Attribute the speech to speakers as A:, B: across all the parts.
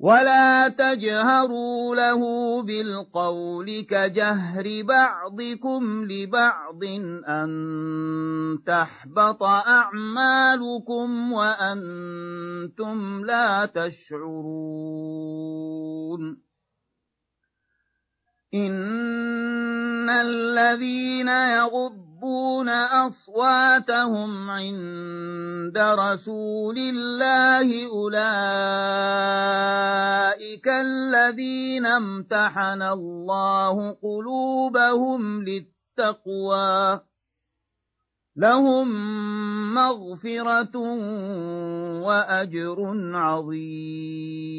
A: ولا تجهروا له بالقول كجهر بعضكم لبعض أن تحبط أعمالكم وأنتم لا تشعرون إن الذين يغضون أصواتهم عند رسول الله أولئك الذين امتحن الله قلوبهم للتقوى. لهم مغفرة وأجر عظيم.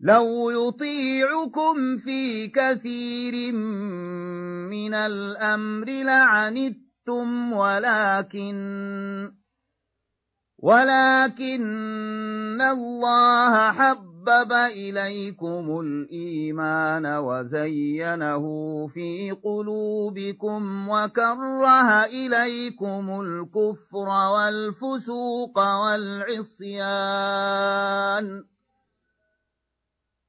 A: لو يطيعكم في كثير من الأمر لعنتم ولكن ولكن الله حبب إليكم الإيمان وزينه في قلوبكم وكره إليكم الكفر والفسوق والعصيان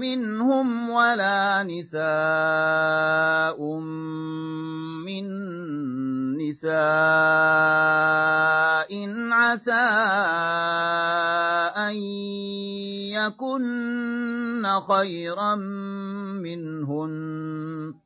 A: منهم ولا نساء من نساء عسى أن يكن خيرا منهن.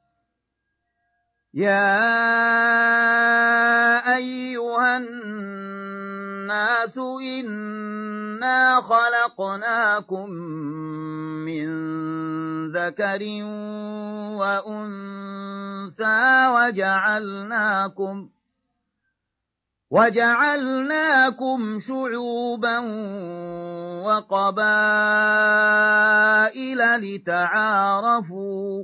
A: يا أيها الناس إنا خلقناكم من ذكر وأنثى وجعلناكم وجعلناكم شعوبا وقبائل لتعارفوا